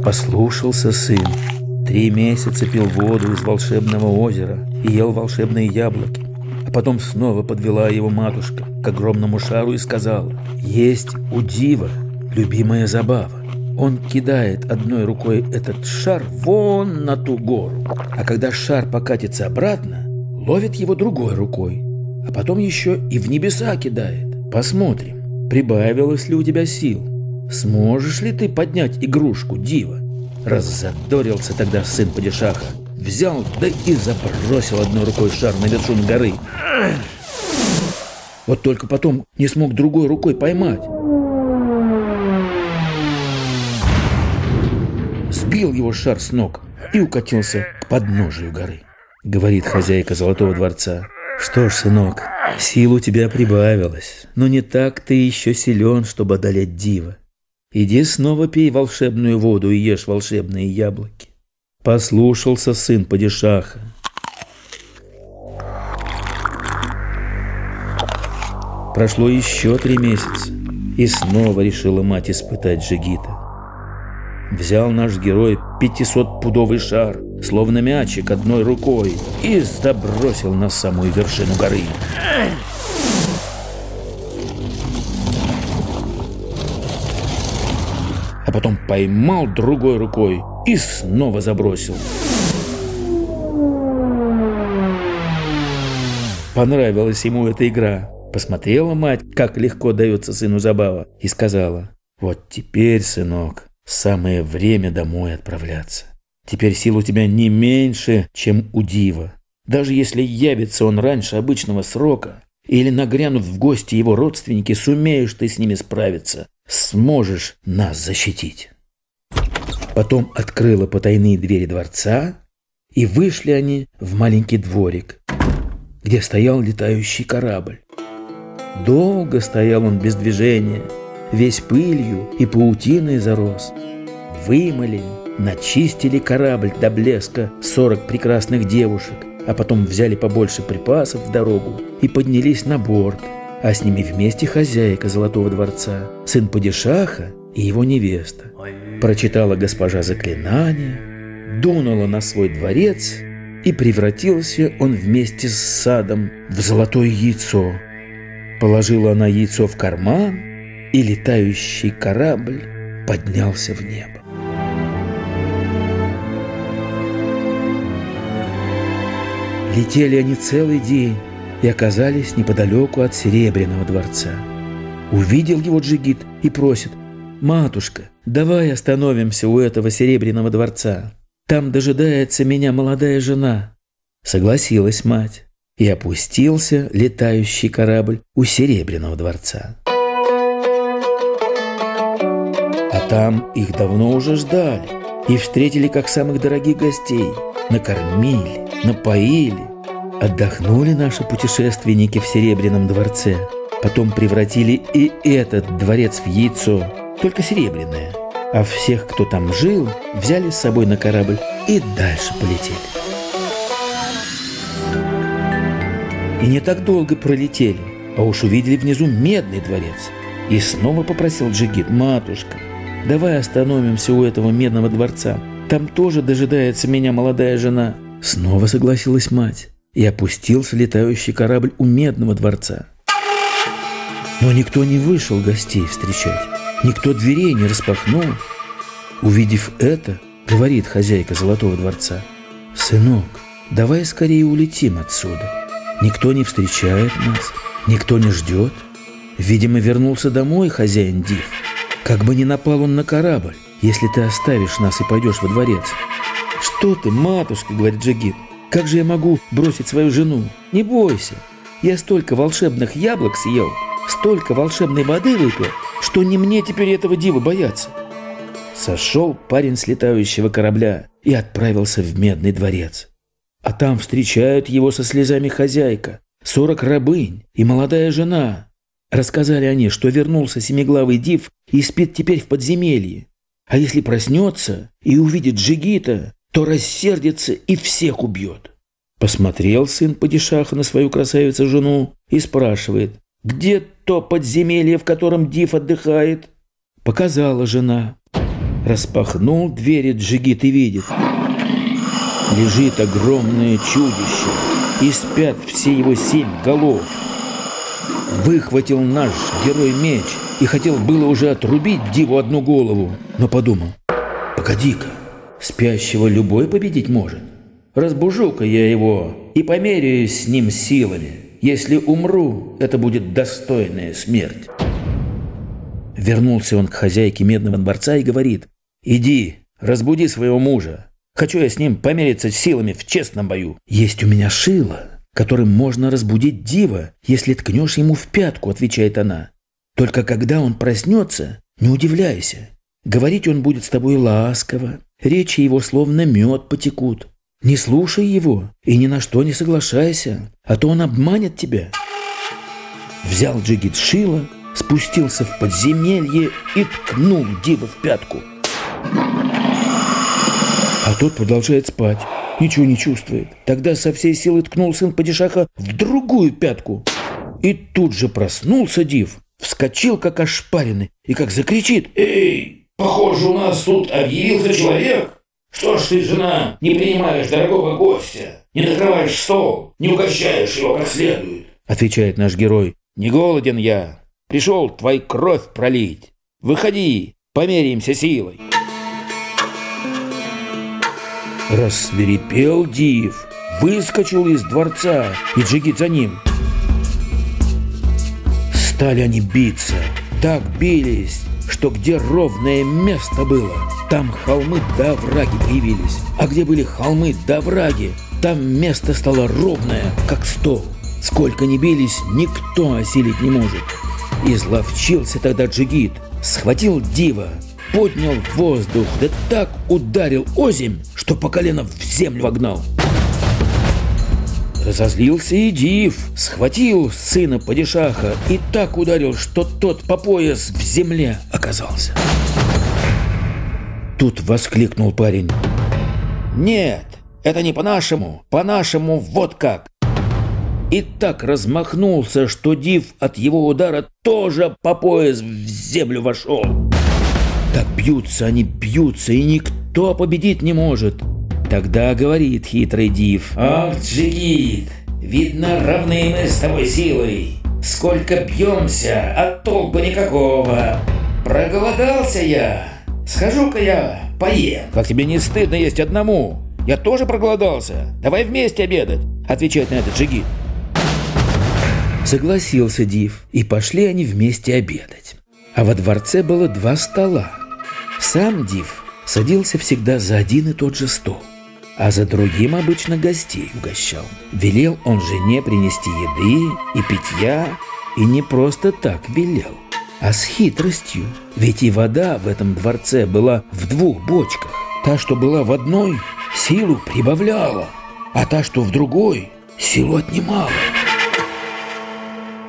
Послушался сын. Три месяца пил воду из волшебного озера и ел волшебные яблоки. А потом снова подвела его матушка к огромному шару и сказала, «Есть у дива любимая забава. Он кидает одной рукой этот шар вон на ту гору, а когда шар покатится обратно, ловит его другой рукой, а потом еще и в небеса кидает. Посмотрим, прибавилось ли у тебя сил. Сможешь ли ты поднять игрушку, дива?» Раззадорился тогда сын падишаха. Взял, да и забросил одной рукой шар на вершину горы. Вот только потом не смог другой рукой поймать. Сбил его шар с ног и укатился к подножию горы. Говорит хозяйка Золотого дворца. Что ж, сынок, сил у тебя прибавилось, но не так ты еще силен, чтобы одолеть дива. Иди снова пей волшебную воду и ешь волшебные яблоки. Послушался сын падишаха. Прошло еще три месяца, и снова решила мать испытать Джигита. Взял наш герой 500-пудовый шар, словно мячик одной рукой, и забросил на самую вершину горы. А потом поймал другой рукой и снова забросил. Понравилась ему эта игра. Посмотрела мать, как легко дается сыну забава, и сказала, «Вот теперь, сынок, самое время домой отправляться. Теперь сил у тебя не меньше, чем у дива. Даже если явится он раньше обычного срока, или нагрянут в гости его родственники, сумеешь ты с ними справиться сможешь нас защитить. Потом открыла потайные двери дворца, и вышли они в маленький дворик, где стоял летающий корабль. Долго стоял он без движения, весь пылью и паутиной зарос. Вымыли, начистили корабль до блеска сорок прекрасных девушек, а потом взяли побольше припасов в дорогу и поднялись на борт – а с ними вместе хозяйка Золотого дворца, сын Падишаха и его невеста. Прочитала госпожа заклинание, дунула на свой дворец, и превратился он вместе с садом в золотое яйцо. Положила она яйцо в карман, и летающий корабль поднялся в небо. Летели они целый день, и оказались неподалеку от Серебряного дворца. Увидел его Джигит и просит, «Матушка, давай остановимся у этого Серебряного дворца. Там дожидается меня молодая жена». Согласилась мать, и опустился летающий корабль у Серебряного дворца. А там их давно уже ждали и встретили как самых дорогих гостей, накормили, напоили, Отдохнули наши путешественники в Серебряном дворце. Потом превратили и этот дворец в яйцо, только серебряное. А всех, кто там жил, взяли с собой на корабль и дальше полетели. И не так долго пролетели, а уж увидели внизу медный дворец. И снова попросил Джигит, матушка, давай остановимся у этого медного дворца. Там тоже дожидается меня молодая жена. Снова согласилась мать и опустился летающий корабль у Медного дворца. Но никто не вышел гостей встречать, никто дверей не распахнул. Увидев это, говорит хозяйка Золотого дворца, «Сынок, давай скорее улетим отсюда. Никто не встречает нас, никто не ждет. Видимо, вернулся домой хозяин Див. Как бы ни напал он на корабль, если ты оставишь нас и пойдешь во дворец». «Что ты, матушка?» — говорит Джигит. Как же я могу бросить свою жену? Не бойся. Я столько волшебных яблок съел, столько волшебной воды выпил, что не мне теперь этого дива бояться. Сошел парень с летающего корабля и отправился в Медный дворец. А там встречают его со слезами хозяйка, сорок рабынь и молодая жена. Рассказали они, что вернулся семиглавый див и спит теперь в подземелье. А если проснется и увидит Джигита, то рассердится и всех убьет. Посмотрел сын падишаха на свою красавицу-жену и спрашивает, где то подземелье, в котором Див отдыхает? Показала жена. Распахнул двери джигит и видит. Лежит огромное чудище, и спят все его семь голов. Выхватил наш герой меч и хотел было уже отрубить Диву одну голову, но подумал, погоди-ка, спящего любой победить может. Разбужу-ка я его и померяюсь с ним силами. Если умру, это будет достойная смерть. Вернулся он к хозяйке медного дворца и говорит, «Иди, разбуди своего мужа. Хочу я с ним помериться силами в честном бою. Есть у меня шило, которым можно разбудить дива, если ткнешь ему в пятку», отвечает она. «Только когда он проснется, не удивляйся. Говорить он будет с тобой ласково, речи его словно мед потекут. Не слушай его и ни на что не соглашайся, а то он обманет тебя». Взял Джигит шило, спустился в подземелье и ткнул Дива в пятку. А тот продолжает спать, ничего не чувствует. Тогда со всей силы ткнул сын падишаха в другую пятку. И тут же проснулся Див, вскочил как ошпаренный и как закричит «Эй, похоже, у нас тут объявился человек!» Что ж ты, жена, не принимаешь дорогого гостя, не накрываешь стол, не угощаешь его как следует? Отвечает наш герой. Не голоден я, Пришел твою кровь пролить. Выходи, померяемся силой. Рассверепел Див, выскочил из дворца, и Джигит за ним. Стали они биться, так бились, что где ровное место было, там холмы да враги появились. А где были холмы да враги, там место стало ровное, как стол. Сколько ни бились, никто осилить не может. Изловчился тогда джигит, схватил дива, поднял воздух, да так ударил озимь, что по колено в землю вогнал. Разозлился и Див, схватил сына падишаха и так ударил, что тот по пояс в земле оказался. Тут воскликнул парень. «Нет, это не по-нашему, по-нашему вот как и так размахнулся, что Див от его удара тоже по пояс в землю вошел. Так бьются они, бьются, и никто победить не может. Тогда говорит хитрый Див. «Ах, Джигит, видно, равны мы с тобой силой. Сколько бьемся, а толку никакого. Проголодался я. Схожу-ка я поем». «Как тебе не стыдно есть одному? Я тоже проголодался. Давай вместе обедать», отвечает на это Джигит. Согласился Див, и пошли они вместе обедать. А во дворце было два стола. Сам Див садился всегда за один и тот же стол, а за другим обычно гостей угощал. Велел он жене принести еды и питья, и не просто так велел, а с хитростью. Ведь и вода в этом дворце была в двух бочках. Та, что была в одной, силу прибавляла, а та, что в другой, силу отнимала.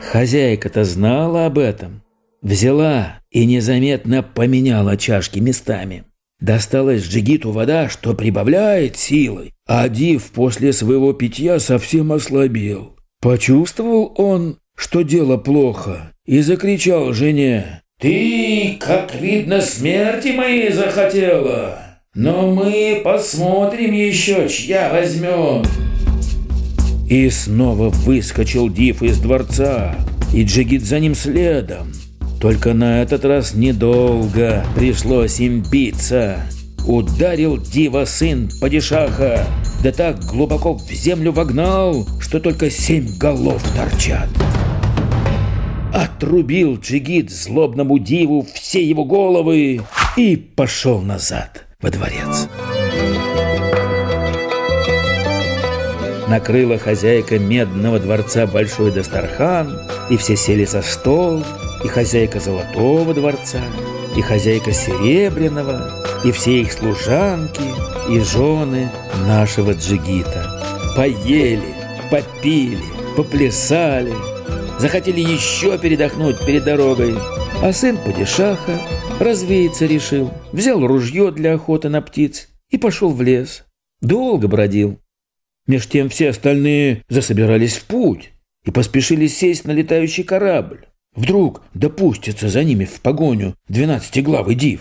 Хозяйка-то знала об этом. Взяла и незаметно поменяла чашки местами. Досталась Джигиту вода, что прибавляет силы, а Див после своего питья совсем ослабел. Почувствовал он, что дело плохо, и закричал жене. «Ты, как видно, смерти моей захотела, но мы посмотрим еще, чья возьмет». И снова выскочил Див из дворца, и Джигит за ним следом. Только на этот раз недолго пришлось им биться. Ударил Дива сын Падишаха, да так глубоко в землю вогнал, что только семь голов торчат. Отрубил Джигит злобному Диву все его головы и пошел назад во дворец. накрыла хозяйка медного дворца большой Дастархан, и все сели за стол, и хозяйка золотого дворца, и хозяйка серебряного, и все их служанки, и жены нашего джигита. Поели, попили, поплясали, захотели еще передохнуть перед дорогой, а сын падишаха развеяться решил, взял ружье для охоты на птиц и пошел в лес. Долго бродил, Меж тем все остальные засобирались в путь и поспешили сесть на летающий корабль. Вдруг допустится за ними в погоню двенадцатиглавый див.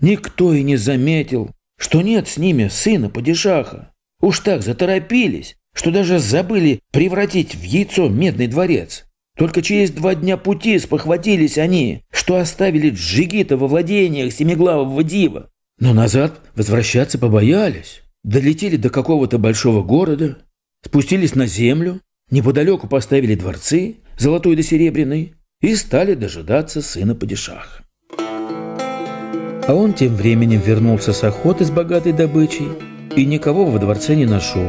Никто и не заметил, что нет с ними сына падишаха. Уж так заторопились, что даже забыли превратить в яйцо медный дворец. Только через два дня пути спохватились они, что оставили джигита во владениях семиглавого дива. Но назад возвращаться побоялись. Долетели до какого-то большого города, спустились на землю, неподалеку поставили дворцы, золотой да серебряный, и стали дожидаться сына падишаха. А он тем временем вернулся с охоты с богатой добычей и никого во дворце не нашел.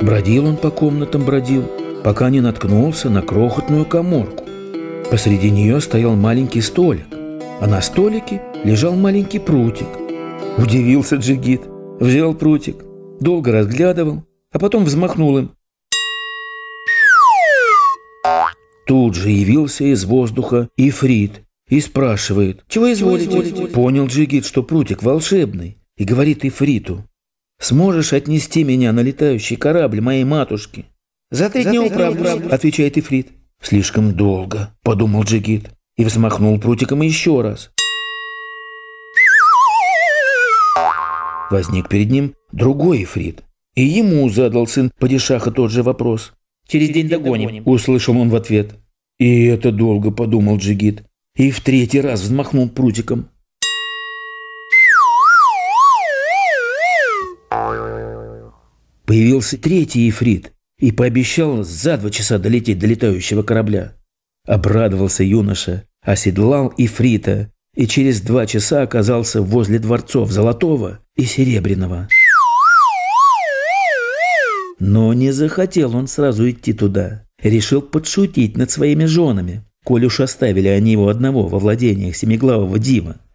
Бродил он по комнатам, бродил, пока не наткнулся на крохотную коморку. Посреди нее стоял маленький столик, а на столике лежал маленький прутик. Удивился Джигит, взял прутик, долго разглядывал, а потом взмахнул им. Тут же явился из воздуха Ифрит и спрашивает, «Чего изволите?» Чего изволите? Понял Джигит, что прутик волшебный, и говорит Ифриту, «Сможешь отнести меня на летающий корабль моей матушки?» «За три дня управлюсь», отвечает Ифрит. «Слишком долго», – подумал Джигит и взмахнул прутиком еще раз. Возник перед ним другой Ифрит, и ему задал сын падишаха тот же вопрос. «Через день догоним», – услышал он в ответ. «И это долго», – подумал Джигит, и в третий раз взмахнул прутиком. Появился третий ифрит и пообещал за два часа долететь до летающего корабля. Обрадовался юноша, оседлал ифрита и через два часа оказался возле дворцов Золотого и Серебряного. Но не захотел он сразу идти туда. Решил подшутить над своими женами, коль уж оставили они его одного во владениях семиглавого дива.